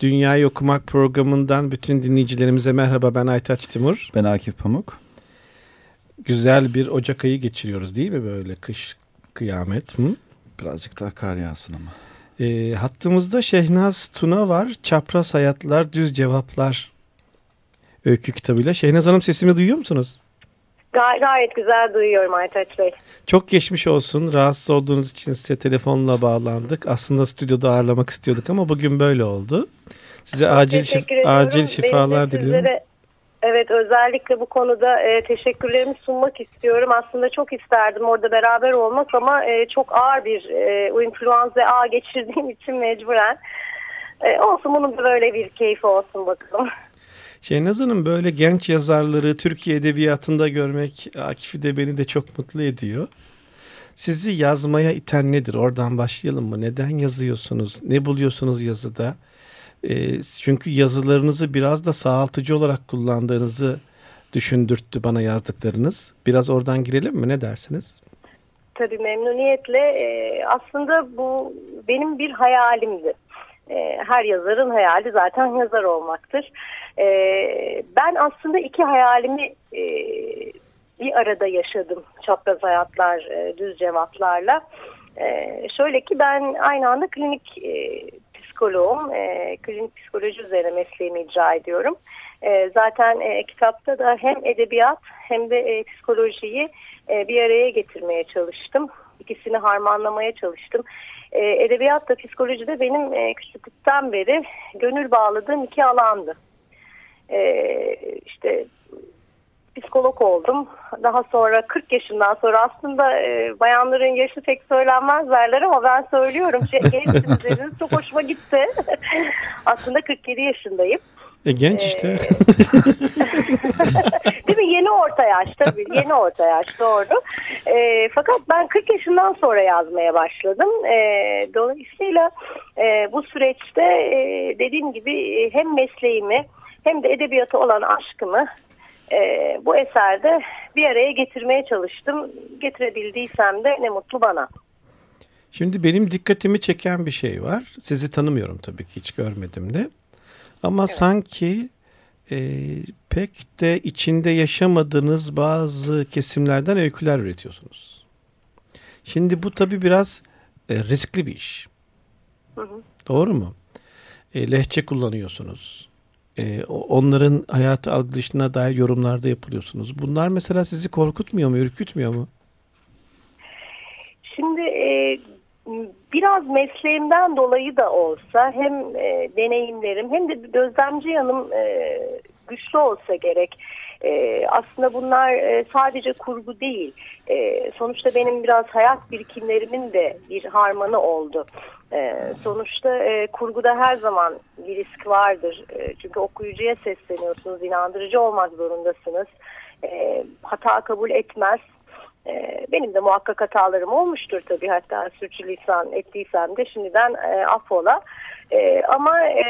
Dünyayı Okumak programından bütün dinleyicilerimize merhaba ben Aytaç Timur. Ben Akif Pamuk. Güzel bir Ocak ayı geçiriyoruz değil mi böyle kış kıyamet? Hı? Birazcık daha kar yağsın ama. E, hattımızda Şehnaz Tuna var. Çapraz Hayatlar Düz Cevaplar öykü kitabıyla. Şehnaz Hanım sesimi duyuyor musunuz? Gay gayet güzel duyuyorum Aytaç Bey. Çok geçmiş olsun. Rahatsız olduğunuz için size telefonla bağlandık. Aslında stüdyoda ağırlamak istiyorduk ama bugün böyle oldu. Size Çok acil şif acil şifalar diliyorum. Evet özellikle bu konuda e, teşekkürlerimi sunmak istiyorum. Aslında çok isterdim orada beraber olmak ama e, çok ağır bir e, influenza A geçirdiğim için mecburen. E, olsun bunun da böyle bir keyfi olsun bakalım. Şehnaz Hanım böyle genç yazarları Türkiye Edebiyatı'nda görmek Akif'i de beni de çok mutlu ediyor. Sizi yazmaya iten nedir? Oradan başlayalım mı? Neden yazıyorsunuz? Ne buluyorsunuz yazıda? E, çünkü yazılarınızı biraz da sağaltıcı olarak kullandığınızı düşündürttü bana yazdıklarınız. Biraz oradan girelim mi? Ne dersiniz? Tabii memnuniyetle. E, aslında bu benim bir hayalimdi. E, her yazarın hayali zaten yazar olmaktır. E, ben aslında iki hayalimi e, bir arada yaşadım. Çapraz hayatlar, e, düz cevaplarla. E, şöyle ki ben aynı anda klinik e, psikoloğum. E, klinik psikoloji üzerine mesleğimi icra ediyorum. E, zaten e, kitapta da hem edebiyat hem de e, psikolojiyi e, bir araya getirmeye çalıştım. İkisini harmanlamaya çalıştım. E, edebiyat da psikoloji de benim e, küçüklükten beri gönül bağladığım iki alandı. E, işte psikolog oldum. Daha sonra 40 yaşından sonra aslında e, bayanların yaşı pek söylenmez derler ama ben söylüyorum. Şey, gençsiniz dediniz çok hoşuma gitti. aslında 47 yaşındayım. E genç işte. Ee, değil mi? Yeni orta yaş tabii. Yeni orta yaş doğru. E, fakat ben 40 yaşından sonra yazmaya başladım. E, dolayısıyla e, bu süreçte e, dediğim gibi e, hem mesleğimi hem de edebiyata olan aşkımı e, bu eserde bir araya getirmeye çalıştım. Getirebildiysem de ne mutlu bana. Şimdi benim dikkatimi çeken bir şey var. Sizi tanımıyorum tabii ki hiç görmedim de. Ama evet. sanki e, pek de içinde yaşamadığınız bazı kesimlerden öyküler üretiyorsunuz. Şimdi bu tabii biraz e, riskli bir iş. Hı hı. Doğru mu? E, lehçe kullanıyorsunuz e, onların hayatı algılayışına dair yorumlarda yapılıyorsunuz. Bunlar mesela sizi korkutmuyor mu, ürkütmüyor mu? Şimdi e, biraz mesleğimden dolayı da olsa hem e, deneyimlerim hem de gözlemci yanım e, güçlü olsa gerek. Aslında bunlar sadece kurgu değil. Sonuçta benim biraz hayat birikimlerimin de bir harmanı oldu. E, sonuçta e, kurguda her zaman bir risk vardır. E, çünkü okuyucuya sesleniyorsunuz, inandırıcı olmak zorundasınız. E, hata kabul etmez. E, benim de muhakkak hatalarım olmuştur tabii. Hatta sürçülisan ettiysem de şimdiden e, affola. E, ama e,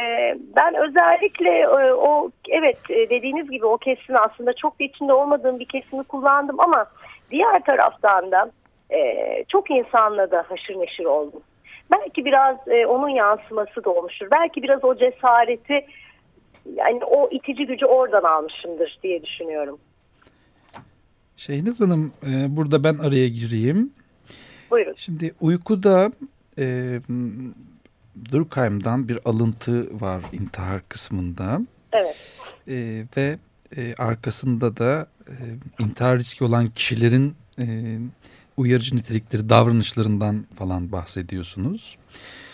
ben özellikle e, o evet e, dediğiniz gibi o kesimi aslında çok da içinde olmadığım bir kesimi kullandım ama diğer taraftan da e, çok insanla da haşır neşir oldum. Belki biraz e, onun yansıması da olmuştur. Belki biraz o cesareti yani o itici gücü oradan almışımdır diye düşünüyorum. Şehnaz Hanım e, burada ben araya gireyim. Buyurun. Şimdi uykuda e, Durkheim'dan bir alıntı var intihar kısmında. Evet. E, ve e, arkasında da e, intihar riski olan kişilerin e, uyarıcı nitelikleri davranışlarından falan bahsediyorsunuz.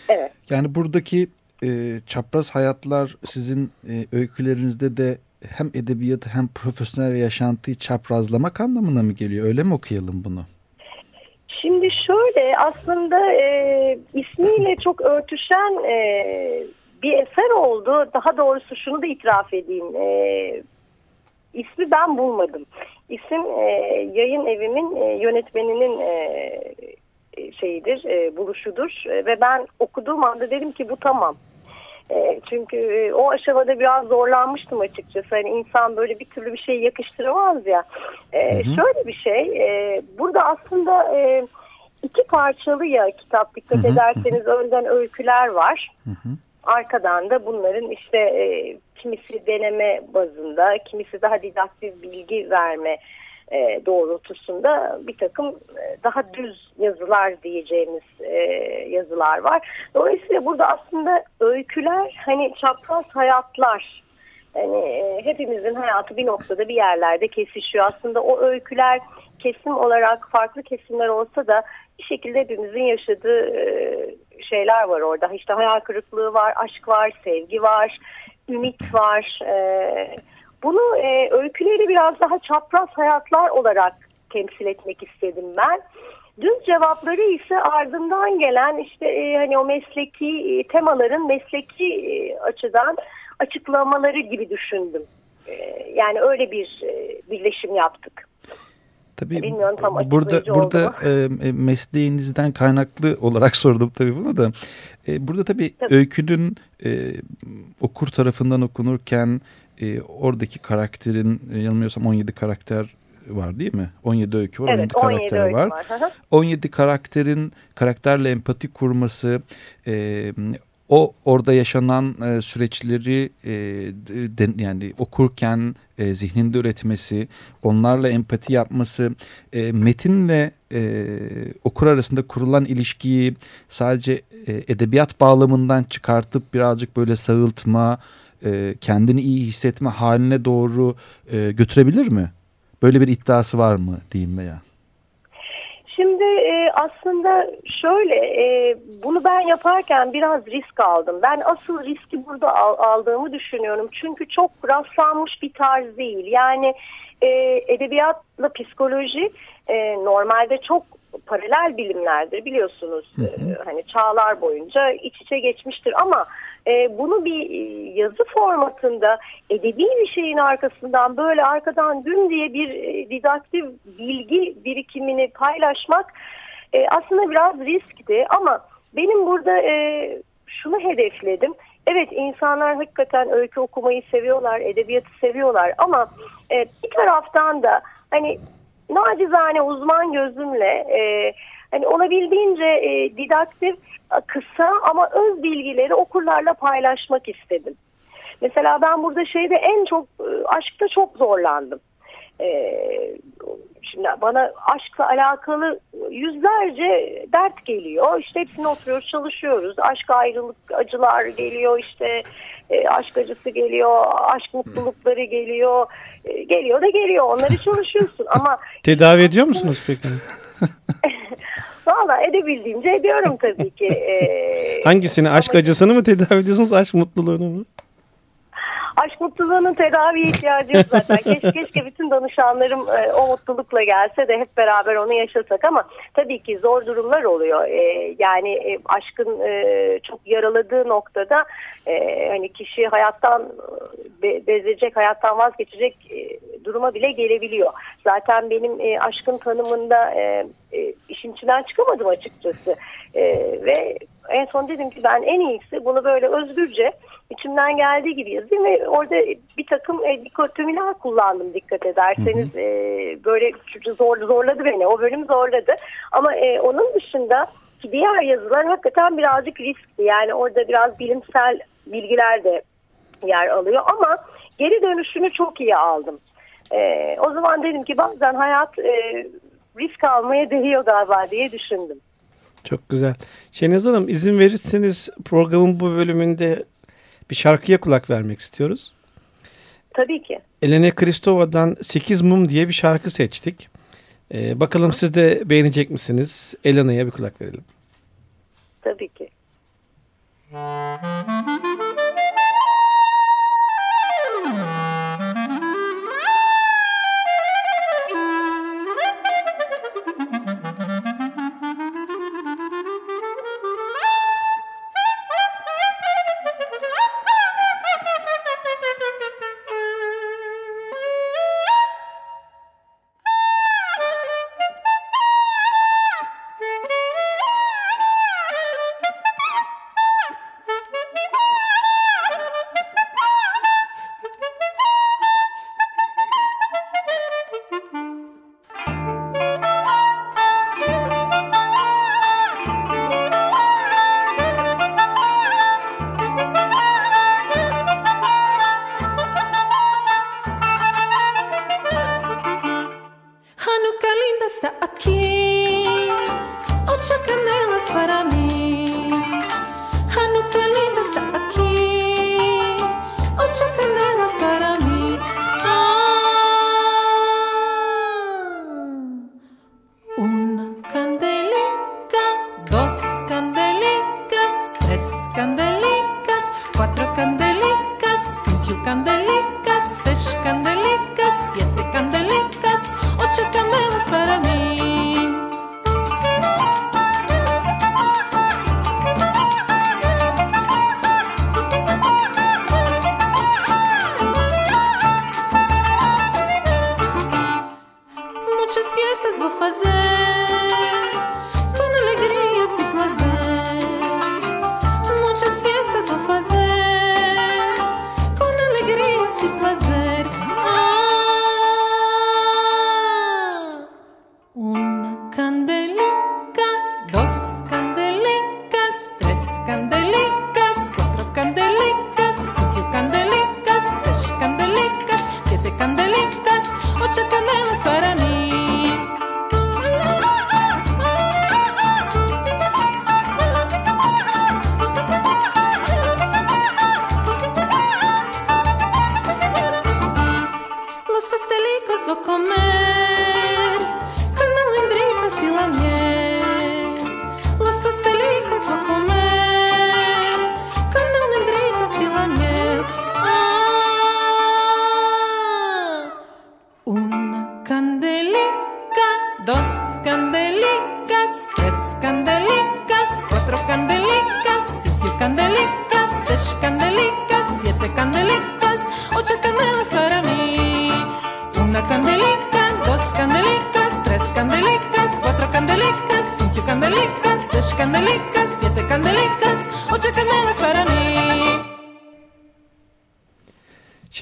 Evet. Yani buradaki e, çapraz hayatlar sizin e, öykülerinizde de hem edebiyatı hem profesyonel yaşantıyı çaprazlamak anlamına mı geliyor? Öyle mi okuyalım bunu? Şimdi şöyle aslında e, ismiyle çok örtüşen e, bir eser oldu. Daha doğrusu şunu da itiraf edeyim. E, ismi ben bulmadım. İsim e, yayın evimin e, yönetmeninin e, şeyidir, e, buluşudur. E, ve ben okuduğum anda dedim ki bu tamam. E, çünkü e, o aşamada biraz zorlanmıştım açıkçası. Hani insan böyle bir türlü bir şey yakıştıramaz ya. E, hı hı. Şöyle bir şey, e, burada aslında e, iki parçalı ya kitap dikkat hı hı. ederseniz önden öyküler var. Hı hı. arkadan da bunların işte e, kimisi deneme bazında, kimisi daha didaktik bilgi verme e, doğrultusunda bir takım e, daha düz yazılar diyeceğimiz e, yazılar var. Dolayısıyla burada aslında öyküler hani çapraz hayatlar yani e, hepimizin hayatı bir noktada bir yerlerde kesişiyor. Aslında o öyküler kesim olarak farklı kesimler olsa da bir şekilde hepimizin yaşadığı e, şeyler var orada. İşte hayal kırıklığı var, aşk var, sevgi var, ümit var. E, bunu e, öyküleri biraz daha çapraz hayatlar olarak temsil etmek istedim ben. Düz cevapları ise ardından gelen işte e, hani o mesleki e, temaların mesleki e, açıdan açıklamaları gibi düşündüm. E, yani öyle bir e, birleşim yaptık. Tabii Bilmiyorum, tam burada burada e, e, mesleğinizden kaynaklı olarak sordum tabii bunu da. E, burada tabii, tabii. öykünün e, okur tarafından okunurken e, oradaki karakterin e, yanılmıyorsam 17 karakter var değil mi? 17 öykü var, evet, 17 karakter 17 var. var. 17 karakterin karakterle empati kurması, e, o orada yaşanan e, süreçleri e, de, yani okurken e, zihninde üretmesi, onlarla empati yapması, e, metinle e, okur arasında kurulan ilişkiyi sadece e, edebiyat bağlamından çıkartıp birazcık böyle sağıltma, e, kendini iyi hissetme haline doğru e, götürebilir mi? Böyle bir iddiası var mı diyeyim veya? Şimdi e, aslında şöyle e, bunu ben yaparken biraz risk aldım. Ben asıl riski burada al, aldığımı düşünüyorum. Çünkü çok rastlanmış bir tarz değil. Yani e, edebiyatla psikoloji e, normalde çok paralel bilimlerdir biliyorsunuz. Hı hı. E, hani çağlar boyunca iç içe geçmiştir ama e, bunu bir e, yazı formatında edebi bir şeyin arkasından böyle arkadan dün diye bir e, didaktif bilgi birikimini paylaşmak e, aslında biraz riskti ama benim burada şunu hedefledim. Evet insanlar hakikaten öykü okumayı seviyorlar, edebiyatı seviyorlar ama e, bir taraftan da hani nacizane uzman gözümle e, hani olabildiğince e, didaktif kısa ama öz bilgileri okurlarla paylaşmak istedim. Mesela ben burada şeyde en çok e, aşkta çok zorlandım. Ee, şimdi bana aşkla alakalı yüzlerce dert geliyor. İşte hepsini oturuyoruz çalışıyoruz. Aşk ayrılık acılar geliyor işte e, aşk acısı geliyor, aşk mutlulukları geliyor. E, geliyor da geliyor onları çalışıyorsun ama... Tedavi ediyor musunuz peki? Valla edebildiğimce ediyorum tabii ki. Ee, Hangisini? Aşk acısını mı tedavi ediyorsunuz, aşk mutluluğunu mu? Aşk mutluluğunun tedaviye ihtiyacı yok zaten. Keşke, keşke bütün danışanlarım e, o mutlulukla gelse de hep beraber onu yaşasak ama tabii ki zor durumlar oluyor. E, yani e, aşkın e, çok yaraladığı noktada e, hani kişi hayattan be, bezecek, hayattan vazgeçecek e, duruma bile gelebiliyor. Zaten benim e, aşkın tanımında e, e, işin içinden çıkamadım açıkçası. E, ve en son dedim ki ben en iyisi bunu böyle özgürce içimden geldiği gibi yazayım ve orada bir takım e, dikotomiler kullandım dikkat ederseniz. Hı hı. E, böyle zor, zorladı beni. O bölüm zorladı. Ama e, onun dışında diğer yazılar hakikaten birazcık riskli. Yani orada biraz bilimsel bilgiler de yer alıyor ama geri dönüşünü çok iyi aldım. E, o zaman dedim ki bazen hayat e, risk almaya değiyor galiba diye düşündüm. Çok güzel. Şeniz Hanım izin verirseniz programın bu bölümünde bir şarkıya kulak vermek istiyoruz. Tabii ki. Elena Kristova'dan 8 Mum diye bir şarkı seçtik. Ee, bakalım siz de beğenecek misiniz? Elena'ya bir kulak verelim. Tabii ki.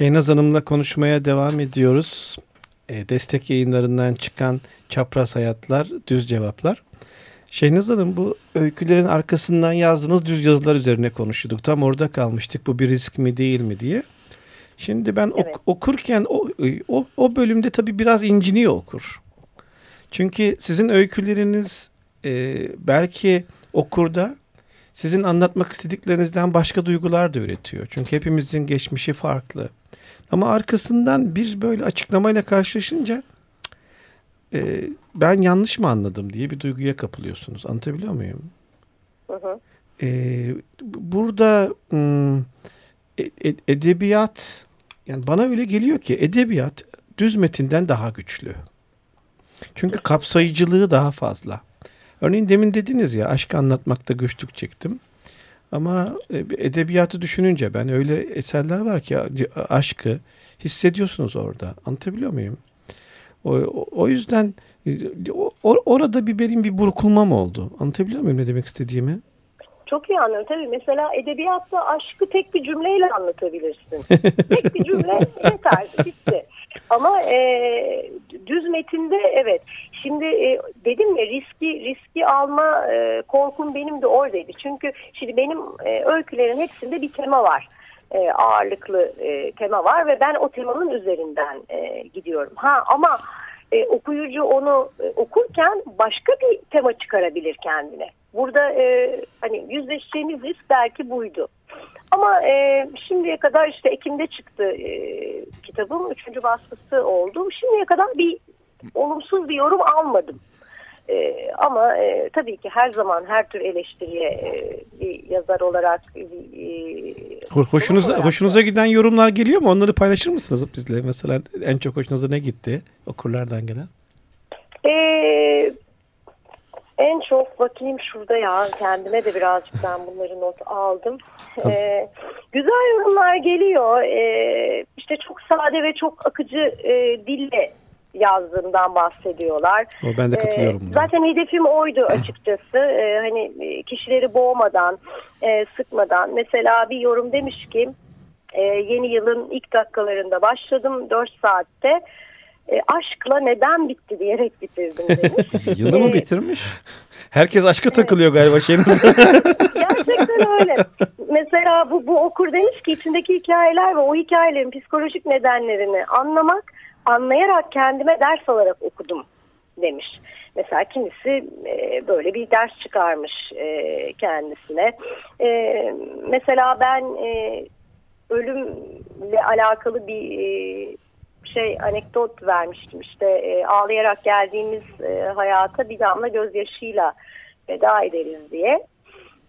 Şeynaz Hanım'la konuşmaya devam ediyoruz. E, destek yayınlarından çıkan Çapraz Hayatlar, Düz Cevaplar. Şeynaz Hanım bu öykülerin arkasından yazdığınız düz yazılar üzerine konuşuyorduk. Tam orada kalmıştık bu bir risk mi değil mi diye. Şimdi ben ok- Evet. okurken o, o, o bölümde tabii biraz inciniyor okur. Çünkü sizin öyküleriniz e, belki okurda sizin anlatmak istediklerinizden başka duygular da üretiyor. Çünkü hepimizin geçmişi farklı. Ama arkasından bir böyle açıklamayla karşılaşınca e, ben yanlış mı anladım diye bir duyguya kapılıyorsunuz. Anlatabiliyor muyum? Hı hı. E, burada e- e- edebiyat yani bana öyle geliyor ki edebiyat düz metinden daha güçlü. Çünkü kapsayıcılığı daha fazla. Örneğin demin dediniz ya aşkı anlatmakta güçlük çektim. Ama e, edebiyatı düşününce ben öyle eserler var ki aşkı hissediyorsunuz orada. Anlatabiliyor muyum? O, o, yüzden e, o- orada bir benim bir burkulmam oldu. Anlatabiliyor muyum ne demek istediğimi? Çok iyi anlıyorum. Tabii mesela edebiyatta aşkı tek bir cümleyle anlatabilirsin. tek bir cümle yeter. Bitti. Ama e, düz metinde evet. Şimdi e, dedim ya riski riski alma e, korkum benim de oradaydı. Çünkü şimdi benim e, öykülerin hepsinde bir tema var. E, ağırlıklı e, tema var ve ben o temanın üzerinden e, gidiyorum. Ha ama e, okuyucu onu e, okurken başka bir tema çıkarabilir kendine. Burada e, hani yüzleşeceğimiz risk belki buydu. Ama e, şimdiye kadar işte Ekim'de çıktı e, kitabım. Üçüncü baskısı oldu. Şimdiye kadar bir olumsuz bir yorum almadım. E, ama e, tabii ki her zaman her tür eleştiriye e, bir yazar olarak e, Ho- Hoşunuza olarak- hoşunuza giden yorumlar geliyor mu? Onları paylaşır mısınız bizle? Mesela en çok hoşunuza ne gitti okurlardan gelen? Ee, en çok bakayım şurada ya kendime de birazcık ben bunları not aldım. Ee, güzel yorumlar geliyor. Ee, işte çok sade ve çok akıcı e, dille yazdığından bahsediyorlar. O ben de Ee, katılıyorum buna. zaten hedefim oydu açıkçası. Ee, hani e, kişileri boğmadan, e, sıkmadan. Mesela bir yorum demiş ki e, yeni yılın ilk dakikalarında başladım 4 saatte. E, aşkla neden bitti diyerek bitirdim demiş. Yılı mı Ee, bitirmiş? Herkes aşka takılıyor galiba şeyiniz. Gerçekten öyle. Mesela bu, bu okur demiş ki içindeki hikayeler ve o hikayelerin psikolojik nedenlerini anlamak, anlayarak kendime ders alarak okudum demiş. Mesela kimisi e, böyle bir ders çıkarmış e, kendisine. E, mesela ben e, ölümle alakalı bir e, şey anekdot vermiştim işte e, ağlayarak geldiğimiz e, hayata bir damla gözyaşıyla veda ederiz diye.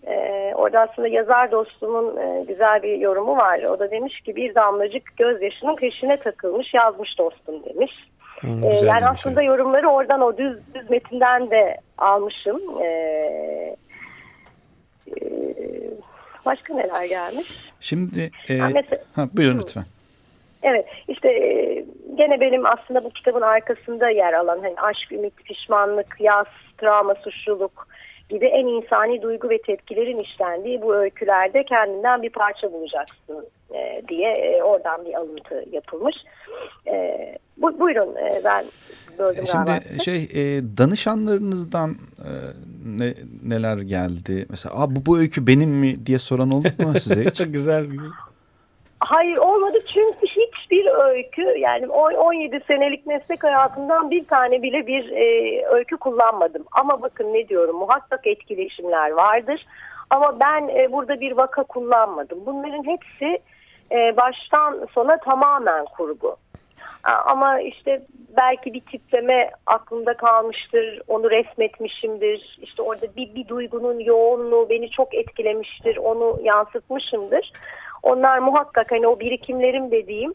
E, orada aslında yazar dostumun e, güzel bir yorumu var. O da demiş ki bir damlacık gözyaşının peşine takılmış yazmış dostum demiş. Hmm, e, yani aslında şey. yorumları oradan o düz, düz metinden de almışım. E, e, başka neler gelmiş? Şimdi e, yani mesela, ha, buyurun lütfen. Evet işte e, gene benim aslında bu kitabın arkasında yer alan hani aşk, ümit, pişmanlık, yaz, travma, suçluluk gibi en insani duygu ve tepkilerin işlendiği bu öykülerde kendinden bir parça bulacaksın e, diye e, oradan bir alıntı yapılmış. E, bu, buyurun e, ben böldüm e, Şimdi galiba. şey e, danışanlarınızdan e, ne, neler geldi? Mesela Aa, bu, bu öykü benim mi diye soran oldu mu size hiç? Güzel bir Hayır olmadı çünkü hiçbir öykü yani 17 senelik meslek hayatından bir tane bile bir e, öykü kullanmadım. Ama bakın ne diyorum muhakkak etkileşimler vardır. Ama ben e, burada bir vaka kullanmadım. Bunların hepsi e, baştan sona tamamen kurgu. Ama işte belki bir tipleme aklımda kalmıştır, onu resmetmişimdir. İşte orada bir, bir duygunun yoğunluğu beni çok etkilemiştir, onu yansıtmışımdır. Onlar muhakkak hani o birikimlerim dediğim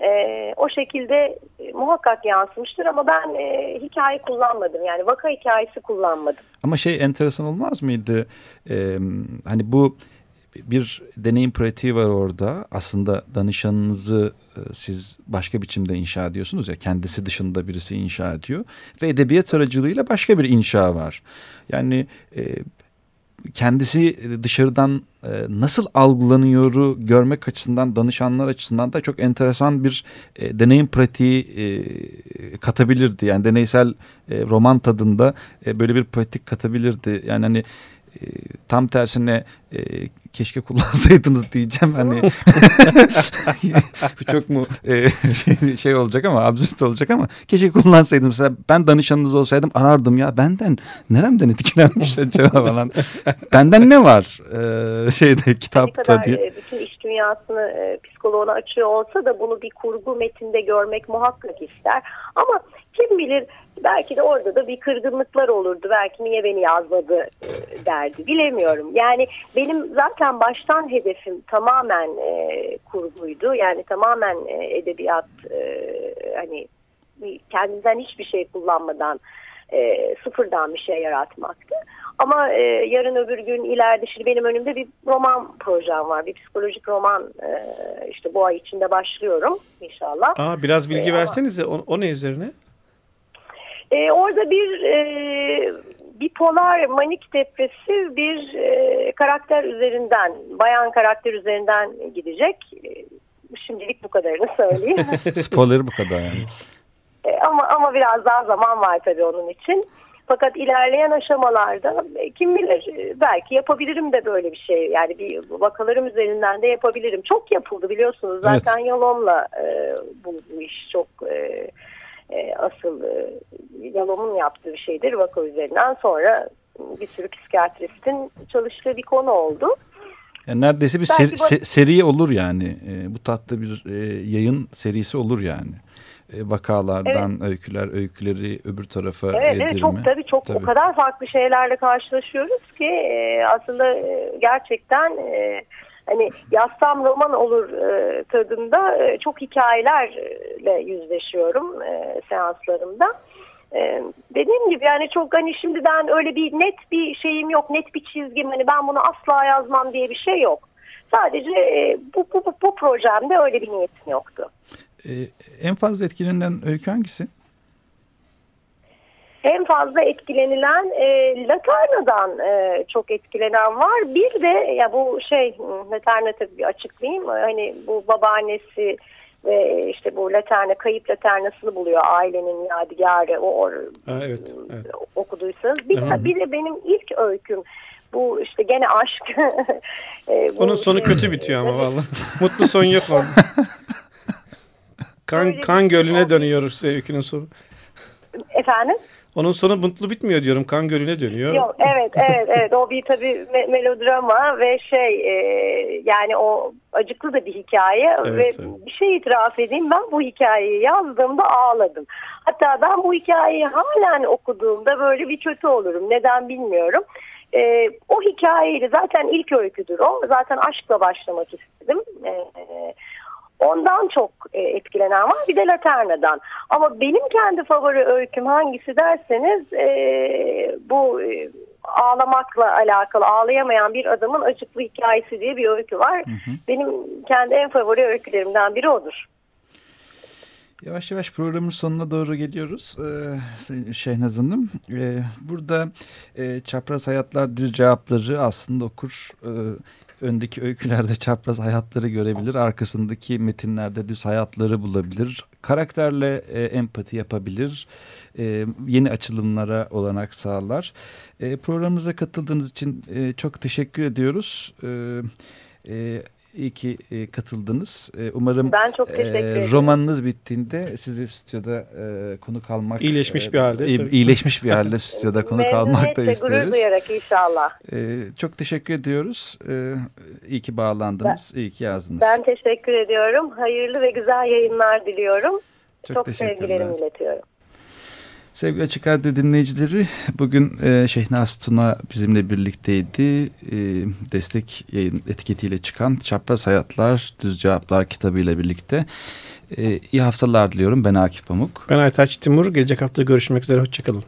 e, o şekilde e, muhakkak yansımıştır ama ben e, hikaye kullanmadım yani vaka hikayesi kullanmadım. Ama şey enteresan olmaz mıydı? Ee, hani bu bir deneyim pratiği var orada. Aslında danışanınızı e, siz başka biçimde inşa ediyorsunuz ya. Kendisi dışında birisi inşa ediyor. Ve edebiyat aracılığıyla başka bir inşa var. Yani e, kendisi dışarıdan e, nasıl algılanıyoru görmek açısından danışanlar açısından da çok enteresan bir e, deneyim pratiği e, katabilirdi. Yani deneysel e, roman tadında e, böyle bir pratik katabilirdi. Yani hani e, tam tersine e, keşke kullansaydınız diyeceğim hani çok mu e, şey, şey olacak ama absürt olacak ama keşke kullansaydım mesela ben danışanınız olsaydım arardım ya benden neremden etkilenmiş acaba falan benden ne var e, şeyde kitapta kadar, diye. E, bütün iş dünyasını e, psikoloğuna açıyor olsa da bunu bir kurgu metinde görmek muhakkak ister ama kim bilir belki de orada da bir kırgınlıklar olurdu. Belki niye beni yazmadı e, derdi. Bilemiyorum. Yani benim zaten baştan hedefim tamamen e, kurguydu. Yani tamamen e, edebiyat e, hani kendimden hiçbir şey kullanmadan e, sıfırdan bir şey yaratmaktı. Ama e, yarın öbür gün ileride şimdi benim önümde bir roman projem var. Bir psikolojik roman e, işte bu ay içinde başlıyorum inşallah. Aa, biraz bilgi e, versenize o, o ne üzerine? E, orada bir e, bipolar manik depresif bir e, karakter üzerinden, bayan karakter üzerinden gidecek. E, şimdilik bu kadarını söyleyeyim. Spoiler bu kadar yani. E, ama ama biraz daha zaman var tabii onun için. Fakat ilerleyen aşamalarda e, kim bilir e, belki yapabilirim de böyle bir şey. Yani bir vakalarım üzerinden de yapabilirim. Çok yapıldı biliyorsunuz. Zaten evet. Yalom'la e, bu, bu iş çok e, e, asıl e, Yalom'un yaptığı bir şeydir vaka üzerinden sonra bir sürü psikiyatristin çalıştığı bir konu oldu. Yani neredeyse bir seri, se, seri olur yani. E, bu tatlı bir e, yayın serisi olur yani. E, vakalardan evet. öyküler, öyküleri öbür tarafa evet, edirme. Evet çok tabii çok tabii. o kadar farklı şeylerle karşılaşıyoruz ki e, aslında e, gerçekten e, hani yazsam roman olur e, tadında e, çok hikayelerle yüzleşiyorum e, seanslarımda. E, dediğim gibi yani çok hani şimdiden öyle bir net bir şeyim yok, net bir çizgim hani ben bunu asla yazmam diye bir şey yok. Sadece e, bu, bu, bu, bu projemde öyle bir niyetim yoktu. Ee, en fazla etkilenen öykü hangisi? En fazla etkilenilen e, Laterna'dan e, çok etkilenen var. Bir de ya bu şey Laterna tabii bir açıklayayım. Hani bu babaannesi ve işte bu Laterna kayıp Laternasını buluyor ailenin yadigarı o or, evet, evet. okuduysanız. Bir, bir de benim ilk öyküm bu işte gene aşk. e, bu, Onun sonu kötü bitiyor ama vallahi. Mutlu son yok orada. kan, kan gölüne dönüyor öykünün sonu. Efendim? Onun sonu mutlu bitmiyor diyorum. Kan gölüne dönüyor. Yok, evet, evet, evet. O bir tabii me melodrama ve şey e, yani o acıklı da bir hikaye evet, ve evet. bir şey itiraf edeyim. Ben bu hikayeyi yazdığımda ağladım. Hatta ben bu hikayeyi halen okuduğumda böyle bir kötü olurum. Neden bilmiyorum. E, o hikayeyle zaten ilk öyküdür o. Zaten aşkla başlamak istedim. E, ondan çok e, etkilenen var. Bir de Laterna'dan. Ama benim kendi favori öyküm hangisi derseniz e, bu e, ağlamakla alakalı ağlayamayan bir adamın acıklı hikayesi diye bir öykü var. Hı hı. Benim kendi en favori öykülerimden biri odur. Yavaş yavaş programın sonuna doğru geliyoruz ee, Şehnaz Hanım. Ee, burada e, çapraz hayatlar düz cevapları aslında okur e, öndeki öykülerde çapraz hayatları görebilir. Arkasındaki metinlerde düz hayatları bulabilir. Karakterle e, empati yapabilir. E, yeni açılımlara olanak sağlar. E, programımıza katıldığınız için e, çok teşekkür ediyoruz. E, e, İyi ki e, katıldınız. E, umarım ben çok teşekkür e, romanınız bittiğinde sizi stüdyoda e, konuk almak iyileşmiş e, bir halde e, iyileşmiş bir halde stüdyoda konuk almak da isteriz. gurur duyarak inşallah. E, çok teşekkür ediyoruz. E, iyi ki bağlandınız. Ben, iyi ki yazdınız. Ben teşekkür ediyorum. Hayırlı ve güzel yayınlar diliyorum. Çok, çok sevgilerimi iletiyorum. Sevgili Açık Radyo dinleyicileri bugün e, Şehnaz Tuna bizimle birlikteydi. E, destek yayın etiketiyle çıkan Çapraz Hayatlar Düz Cevaplar kitabıyla birlikte. E, iyi haftalar diliyorum. Ben Akif Pamuk. Ben Aytaç Timur. Gelecek hafta görüşmek üzere. Hoşçakalın.